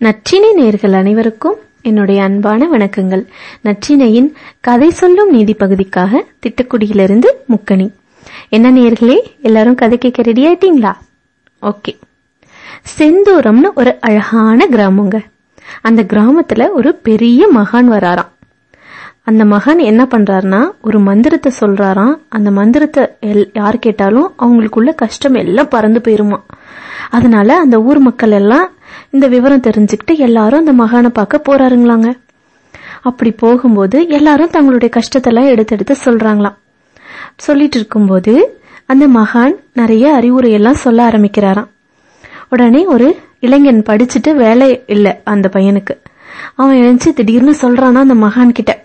நற்றினை நேர்கள் அனைவருக்கும் என்னுடைய அன்பான வணக்கங்கள். நற்றினையின் கதை சொல்லும் நீதி பகுதிக்காக திட்டக்குடியிலிருந்து முக்கணி என்ன நேர்களே எல்லாரும் கதை கேட்க ரெடி ஆயிட்டீங்களா? ஓகே. செந்தூரம்னு ஒரு அழகான கிராமங்க. அந்த கிராமத்துல ஒரு பெரிய மகான் வராராம். அந்த மகான் என்ன பண்றாருன்னா ஒரு மந்திரத்தை சொல்றாராம். அந்த மந்திரத்தை எல் யார் கேட்டாலும் அவங்களுக்குள்ள கஷ்டம் எல்லாம் பறந்து போயிருமா அதனால அந்த ஊர் மக்கள் எல்லாம் இந்த விவரம் தெரிஞ்சுக்கிட்டு எல்லாரும் அந்த மகானை பார்க்க போறாருங்களாங்க. அப்படி போகும்போது எல்லாரும் தங்களுடைய கஷ்டத்தெல்லாம் எடுத்து எடுத்து சொல்றாங்களாம். சொல்லிட்டு இருக்கும்போது அந்த மகான் நிறைய அறிவுரையெல்லாம் சொல்ல ஆரம்பிக்கிறாராம். உடனே ஒரு இளைஞன் படிச்சுட்டு வேலை இல்லை அந்த பையனுக்கு. அவன் எழுந்துச்சு திடீர்னு சொல்றானா அந்த மகான் கிட்ட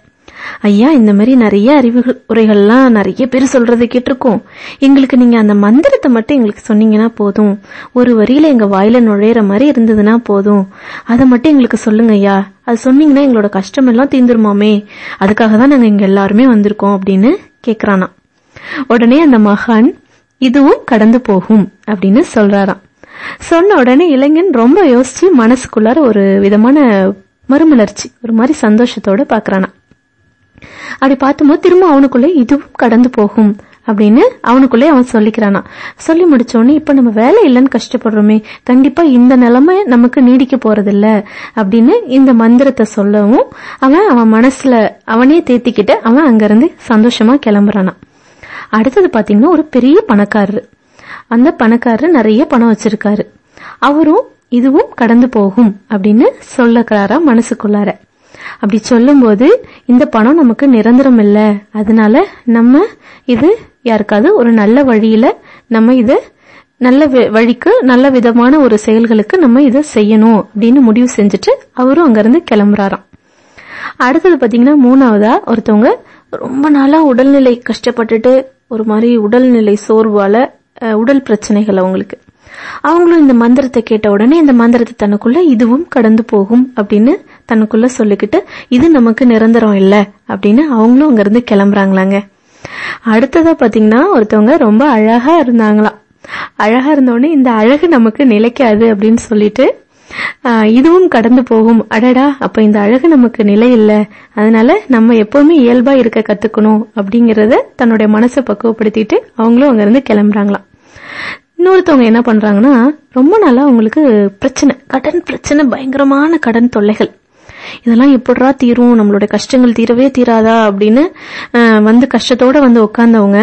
ஐயா இந்த மாதிரி நிறைய அறிவு உரைகள்லாம் நிறைய பேர் சொல்றதை கேட்டிருக்கோம். எங்களுக்கு நீங்க அந்த மந்திரத்தை மட்டும் எங்களுக்கு சொன்னீங்கன்னா போதும். ஒரு வரியில எங்க வாயில நுழையிற மாதிரி இருந்ததுன்னா போதும். அதை மட்டும் எங்களுக்கு சொல்லுங்க ஐயா. அது சொன்னீங்கன்னா எங்களோட கஷ்டம் எல்லாம் தீந்துருமாமே அதுக்காக தான் நாங்க இங்க எல்லாருமே வந்திருக்கோம் அப்படின்னு கேக்குறானா. உடனே அந்த மகான் இதுவும் கடந்து போகும் அப்படின்னு சொல்றாராம். சொன்ன உடனே இளைஞன் ரொம்ப யோசிச்சு மனசுக்குள்ளார ஒரு விதமான மறுமலர்ச்சி ஒரு மாதிரி சந்தோஷத்தோட பாக்குறானா. அப்படி பார்த்தும்போது திரும்ப அவனுக்குள்ள இதுவும் கடந்து போகும் அப்படின்னு அவனுக்குள்ளே அவன் சொல்லிக்கிறானா. சொல்லி முடிச்ச உடனே இப்ப நம்ம வேலை இல்லைன்னு கஷ்டப்படுறோமே கண்டிப்பா இந்த நிலைமை நமக்கு நீடிக்க போறதில்ல அப்படின்னு இந்த மந்திரத்தை சொல்லவும் அவன் அவன் மனசுல அவனே தேத்திக்கிட்டு அவன் அங்கிருந்து சந்தோஷமா கிளம்புறானா. அடுத்தது பாத்தீங்கன்னா ஒரு பெரிய பணக்காரரு. அந்த பணக்காரரு நிறைய பணம் வச்சிருக்காரு. அவரும் இதுவும் கடந்து போகும் அப்படின்னு சொல்லக்கிறாரா மனசுக்குள்ளார. அப்படி சொல்லும்போது இந்த பணம் நமக்கு நிரந்தரம் இல்லை அதனால நம்ம இது யாருக்காவது ஒரு நல்ல வழியில நம்ம இத நல்ல வழிக்கு நல்ல விதமான ஒரு செயல்களுக்கு நம்ம இதை செய்யணும் அப்படின்னு முடிவு செஞ்சுட்டு அவரும் அங்கிருந்து கிளம்புறாராம். அடுத்தது பாத்தீங்கன்னா மூணாவதா ஒருத்தவங்க ரொம்ப நாளா உடல்நிலை கஷ்டப்பட்டுட்டு ஒரு மாதிரி உடல்நிலை சோர்வால உடல் பிரச்சனைகள் அவங்களுக்கு. அவங்களும் இந்த மந்திரத்தை கேட்ட உடனே இந்த மந்திரத்தை தனக்குள்ள இதுவும் கடந்து போகும் அப்படின்னு தனக்குள்ள சொல்லிக்கிட்டு இது நமக்கு நிரந்தரம் இல்ல அப்படின்னு அவங்களும் அங்கிருந்து கிளம்புறாங்களாங்க. அடுத்ததா பாத்தீங்கன்னா ஒருத்தவங்க ரொம்ப அழகா இருந்தாங்களாம் அழகா இருந்தோடனே இந்த அழகு நமக்கு நிலைக்காது அப்படின்னு சொல்லிட்டு இதுவும் கடந்து போகும். அடடா அப்ப இந்த அழகு நமக்கு நிலை இல்ல. அதனால நம்ம எப்பவுமே இயல்பா இருக்க கத்துக்கணும் அப்படிங்கறத தன்னுடைய மனசை பக்குவப்படுத்திட்டு அவங்களும் அங்கிருந்து கிளம்புறாங்களாம். இன்னொருத்தவங்க என்ன பண்றாங்கன்னா ரொம்ப நாளா அவங்களுக்கு பிரச்சனை கடன் பிரச்சனை பயங்கரமான கடன் தொல்லைகள். இதெல்லாம் எப்படா தீரும்? நம்மளுடைய கஷ்டங்கள் தீரவே தீராதா? அப்படின்னு வந்து கஷ்டத்தோட வந்து உட்கார்ந்தவங்க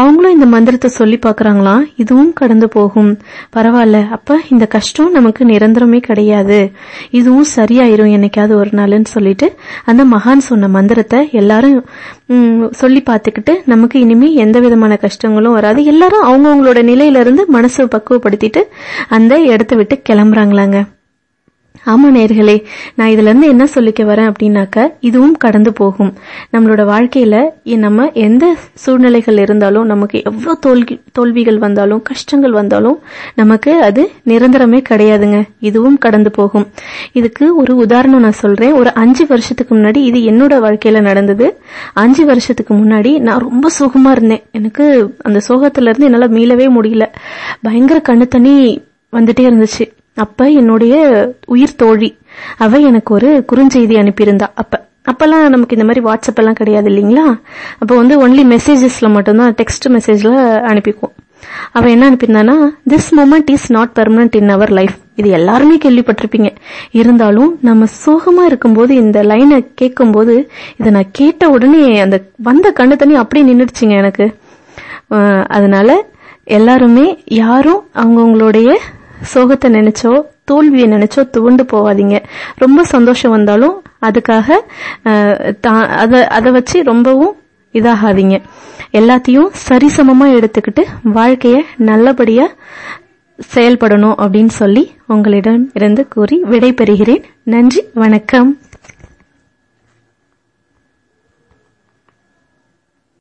அவங்களும் இந்த மந்திரத்தை சொல்லி பாக்குறாங்களாம் இதுவும் கடந்து போகும். பரவாயில்ல. அப்ப இந்த கஷ்டம் நமக்கு நிரந்தரமே கிடையாது. இதுவும் சரியாயிரும் என்னைக்காவது ஒரு நாள்னு சொல்லிட்டு அந்த மகான் சொன்ன மந்திரத்தை எல்லாரும் சொல்லி பார்த்துக்கிட்டு நமக்கு இனிமே எந்த விதமான கஷ்டங்களும் வராது. எல்லாரும் அவங்கவுங்களோட நிலையில இருந்து மனசை பக்குவப்படுத்திட்டு அந்த இடத்த விட்டு கிளம்புறாங்களாங்க. ஆமா நேர்களே நான் இதுல இருந்து என்ன சொல்லிக்க வரேன் அப்படின்னாக்க இதுவும் கடந்து போகும். நம்மளோட வாழ்க்கையில நம்ம எந்த சூழ்நிலைகள் இருந்தாலும் நமக்கு எவ்வளவு தோல்வி தோல்விகள் வந்தாலும் கஷ்டங்கள் வந்தாலும் நமக்கு அது நிரந்தரமே கிடையாதுங்க. இதுவும் கடந்து போகும். இதுக்கு ஒரு உதாரணம் நான் சொல்றேன். ஒரு அஞ்சு வருஷத்துக்கு முன்னாடி இது என்னோட வாழ்க்கையில நடந்தது. அஞ்சு வருஷத்துக்கு முன்னாடி நான் ரொம்ப சுகமா இருந்தேன். எனக்கு அந்த சோகத்துல இருந்து என்னால மீளவே முடியல. பயங்கர கண்ணு தண்ணி வந்துட்டே இருந்துச்சு. அப்ப என்னுடைய உயிர் தோழி. அவ எனக்கு ஒரு குறுஞ்செய்தி அனுப்பியிருந்தா அப்ப. அப்பெல்லாம் நமக்கு இந்த மாதிரி வாட்ஸ்அப் எல்லாம் கிடையாது இல்லைங்களா? அப்போ வந்து ஒன்லி மெசேஜஸ்ல மட்டும்தான் டெக்ஸ்ட் மெசேஜ்ல அனுப்பிக்குவோம். அவ என்ன அனுப்பியிருந்தானா this moment is not permanent in our life இது எல்லாருமே கேள்விப்பட்டிருப்பீங்க. இருந்தாலும் நம்ம சோகமா இருக்கும்போது இந்த லைனை கேட்கும் போது இதை நான் கேட்ட உடனே அந்த வந்த கண்ணு தண்ணி அப்படியே நின்றுடுச்சுங்க எனக்கு. அதனால எல்லாருமே யாரும் அவங்கவுங்களுடைய சோகத்தை நினைச்சோ தோல்வியை நினைச்சோ துவண்டு போவாதீங்க ரொம்ப சந்தோஷம் வந்தாலும் அதுக்காக அதை அதை வச்சு ரொம்பவும் இதாகாதீங்க. எல்லாத்தையும் சரிசமமா எடுத்துக்கிட்டு வாழ்க்கைய நல்லபடியா செயல்படணும் அப்படின்னு சொல்லி உங்களிடம் இருந்து கூறி விடை பெறுகிறேன் நன்றி வணக்கம்.